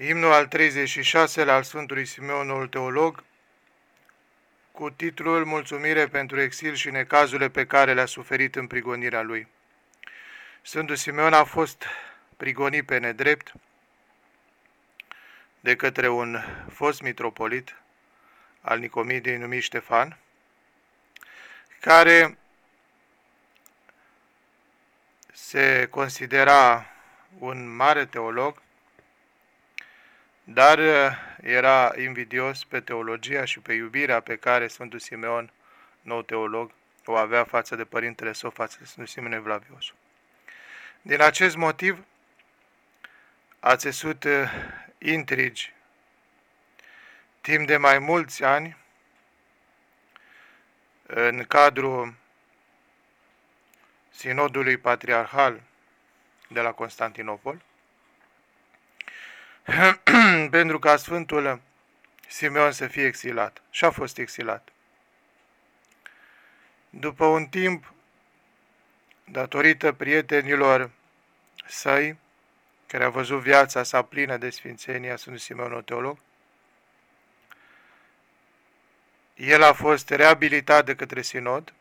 Imnul al 36 al Sfântului Simeon, noul teolog, cu titlul Mulțumire pentru exil și necazurile pe care le-a suferit în prigonirea lui. Sfântul Simeon a fost prigonit pe nedrept de către un fost mitropolit al Nicomidiei numit Ștefan, care se considera un mare teolog, dar uh, era invidios pe teologia și pe iubirea pe care Sfântul Simeon, nou teolog, o avea față de părintele său, față de Sfântul Simeon Evlaviosu. Din acest motiv a țesut uh, intrigi timp de mai mulți ani în cadrul Sinodului Patriarhal de la Constantinopol, pentru ca Sfântul Simeon să fie exilat. Și a fost exilat. După un timp, datorită prietenilor săi, care a văzut viața sa plină de sfințenia Sfântului Simeon Teolog, el a fost reabilitat de către sinod,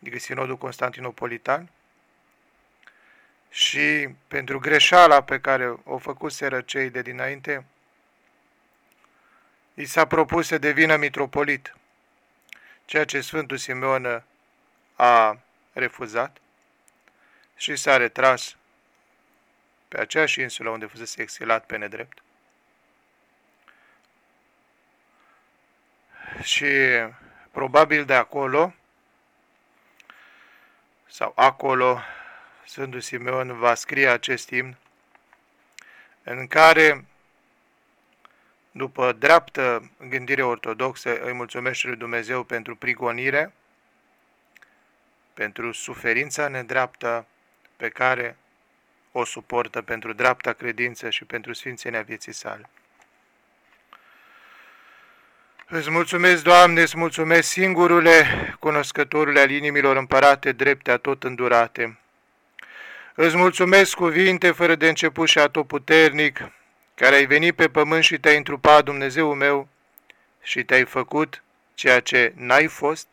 adică sinodul constantinopolitan, și pentru greșeala pe care o făcuseră cei de dinainte, i s-a propus să devină mitropolit, ceea ce Sfântul Simeon a refuzat și s-a retras pe aceeași insulă unde fusese exilat pe nedrept. Și probabil de acolo, sau acolo, Sfântul Simeon va scrie acest imn, în care, după dreaptă gândire ortodoxă, îi mulțumește lui Dumnezeu pentru prigonire, pentru suferința nedreaptă pe care o suportă pentru dreapta credință și pentru sfințenia vieții sale. Îți mulțumesc, Doamne, îți mulțumesc, singurule, cunoscătorule al inimilor împărate, drepte, tot îndurate. Îți mulțumesc cuvinte fără de început și atotputernic, care ai venit pe pământ și te-ai întrupat, Dumnezeu meu, și te-ai făcut ceea ce n-ai fost,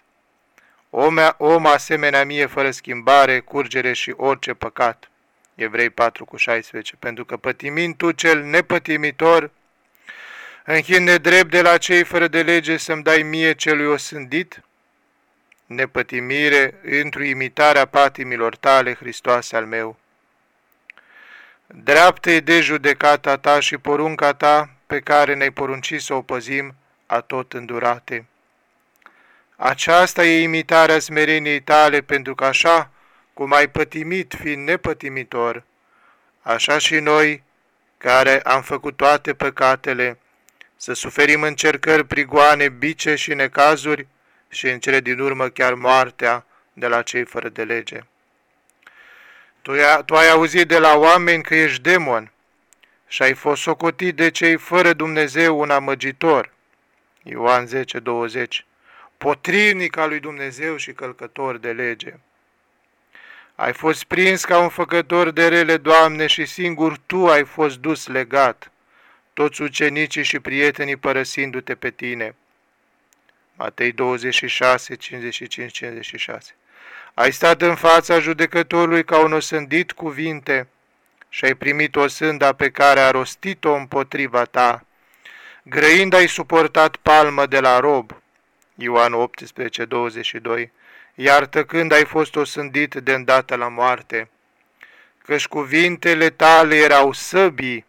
om, om asemenea mie fără schimbare, curgere și orice păcat. Evrei 4 cu 16, pentru că pătimind tu cel nepătimitor, închin nedrept de la cei fără de lege să-mi dai mie celui osândit, nepătimire într-o imitarea patimilor tale, Hristoase al meu. dreaptă de judecata ta și porunca ta pe care ne-ai poruncit să o păzim a tot îndurate. Aceasta e imitarea smereniei tale, pentru că așa cum ai pătimit fiind nepătimitor, așa și noi, care am făcut toate păcatele, să suferim încercări, prigoane, bice și necazuri și în cele din urmă chiar moartea de la cei fără de lege. Tu, tu ai auzit de la oameni că ești demon și ai fost socotit de cei fără Dumnezeu un amăgitor. Ioan 10, 20 potrivnic al lui Dumnezeu și călcător de lege. Ai fost prins ca un făcător de rele, Doamne, și singur Tu ai fost dus legat, toți ucenicii și prietenii părăsindu-te pe Tine. Matei 26, 55, 56 Ai stat în fața judecătorului ca un osândit cuvinte și ai primit o sânda pe care a rostit-o împotriva ta. Grăind ai suportat palmă de la rob. Ioan 18, 22 iar tăcând ai fost osândit de îndată la moarte, căci cuvintele tale erau săbii.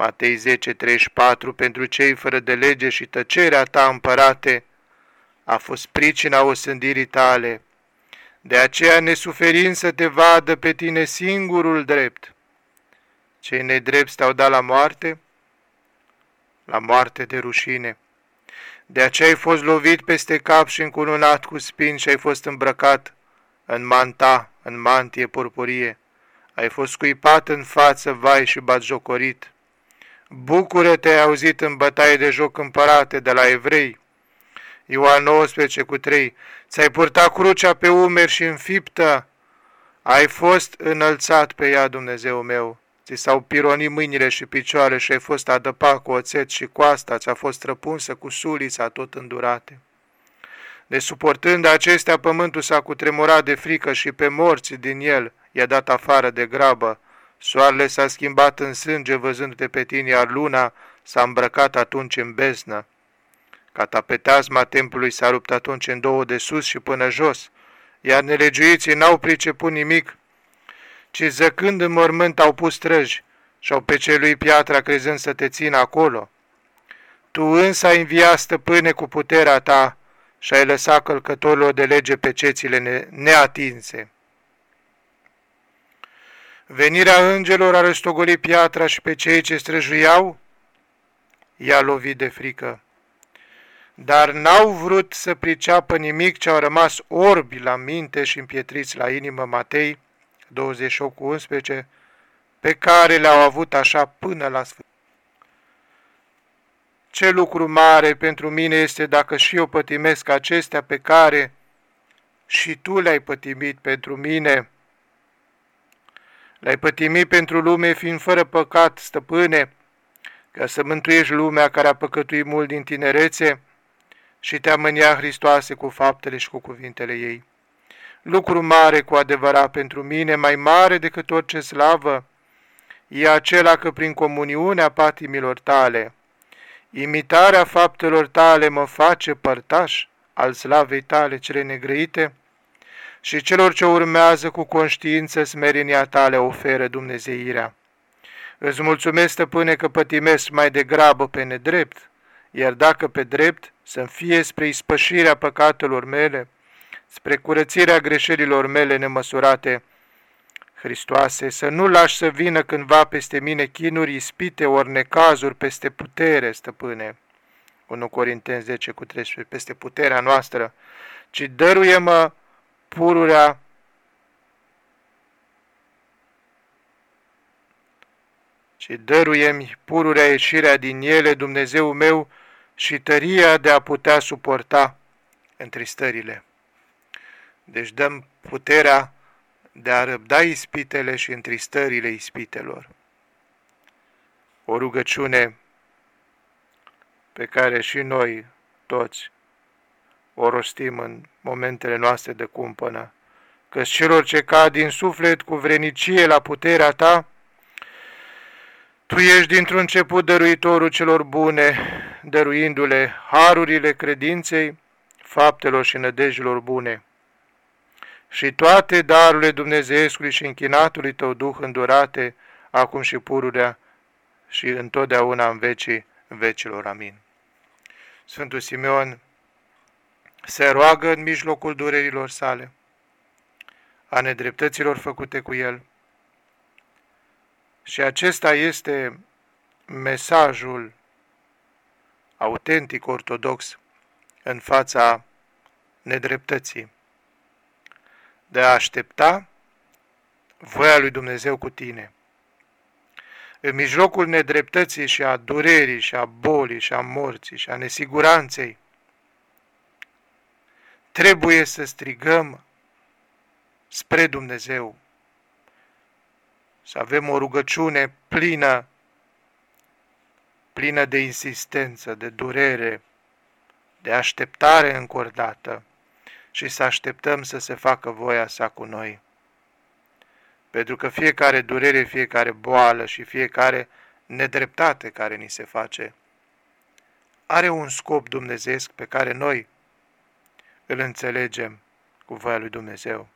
Matei 10, 34, pentru cei fără de lege și tăcerea ta, împărate, a fost pricina osândirii tale. De aceea nesuferin să te vadă pe tine singurul drept. Cei nedrepti te-au dat la moarte, la moarte de rușine. De aceea ai fost lovit peste cap și încununat cu spini și ai fost îmbrăcat în manta, în mantie purpurie. Ai fost scuipat în față, vai și batjocorit. Bucură-te, ai auzit în bătaie de joc împărate de la evrei. Ioan 19 cu 3. Ți-ai purtat crucea pe umeri și înfiptă. Ai fost înălțat pe ea, Dumnezeu meu. ți s-au pironit mâinile și picioarele și ai fost adăpat cu oțet și coasta ți-a fost răpunsă cu sulița tot îndurate. De suportând acestea, pământul s-a cutremurat de frică și pe morți din el i-a dat afară de grabă. Soarele s-a schimbat în sânge văzându-te pe tine, iar luna s-a îmbrăcat atunci în beznă. Catapetasma templului s-a rupt atunci în două de sus și până jos, iar nelegiuiții n-au priceput nimic, ci zăcând în mormânt au pus străji și-au pecelui piatra crezând să te țină acolo. Tu însă ai înviat stăpâne cu puterea ta și ai lăsat călcătorilor de lege pe cețile ne neatinse. Venirea îngelor a răstogolit piatra și pe cei ce străjuiau i-a lovit de frică. Dar n-au vrut să priceapă nimic ce au rămas orbi la minte și împietriți la inimă Matei 28 cu 11, pe care le-au avut așa până la sfârșit. Ce lucru mare pentru mine este dacă și eu pătimesc acestea pe care și tu le-ai pătimit pentru mine. Le-ai pătimit pentru lume fiind fără păcat, stăpâne, ca să mântuiești lumea care a păcătuit mult din tinerețe și te-a mânia Hristoase cu faptele și cu cuvintele ei. Lucru mare cu adevărat pentru mine, mai mare decât orice slavă, e acela că prin comuniunea patimilor tale, imitarea faptelor tale mă face părtaș al slavei tale cele negrăite și celor ce urmează cu conștiință smerenia tale oferă Dumnezeirea. Îți mulțumesc, stăpâne, că pătimesc mai degrabă pe nedrept, iar dacă pe drept, să-mi fie spre ispășirea păcatelor mele, spre curățirea greșelilor mele nemăsurate, Hristoase, să nu lași să vină cândva peste mine chinuri, ispite, ori necazuri peste putere, stăpâne. 1 Corinteni 10 cu 13, peste puterea noastră, ci dăruie-mă pururea ci dăruie-mi pururea ieșirea din ele, Dumnezeu meu, și tăria de a putea suporta întristările. Deci dăm puterea de a răbda ispitele și întristările ispitelor. O rugăciune pe care și noi toți o rostim în momentele noastre de cumpănă, că celor ce cad din suflet cu vrenicie la puterea ta, tu ești dintr-un început dăruitorul celor bune, dăruindu-le harurile credinței, faptelor și nădejilor bune și toate darurile Dumnezeescului și închinatului tău Duh îndurate, acum și pururea și întotdeauna în vecii vecilor. Amin. Sfântul Simeon se roagă în mijlocul durerilor sale, a nedreptăților făcute cu el. Și acesta este mesajul autentic ortodox în fața nedreptății de a aștepta voia lui Dumnezeu cu tine. În mijlocul nedreptății și a durerii și a bolii și a morții și a nesiguranței, trebuie să strigăm spre Dumnezeu, să avem o rugăciune plină, plină de insistență, de durere, de așteptare încordată și să așteptăm să se facă voia sa cu noi. Pentru că fiecare durere, fiecare boală și fiecare nedreptate care ni se face, are un scop dumnezeesc pe care noi îl înțelegem cu voia lui Dumnezeu.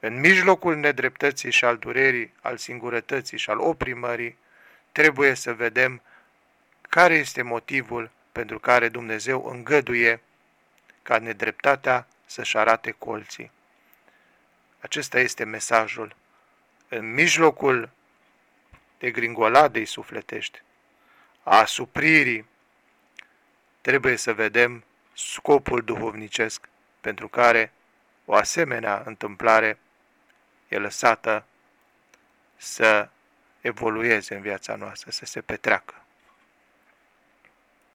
În mijlocul nedreptății și al durerii, al singurătății și al oprimării, trebuie să vedem care este motivul pentru care Dumnezeu îngăduie ca nedreptatea să-și arate colții. Acesta este mesajul. În mijlocul de gringoladei sufletești, a asupririi, trebuie să vedem scopul duhovnicesc pentru care o asemenea întâmplare e lăsată să evolueze în viața noastră, să se petreacă.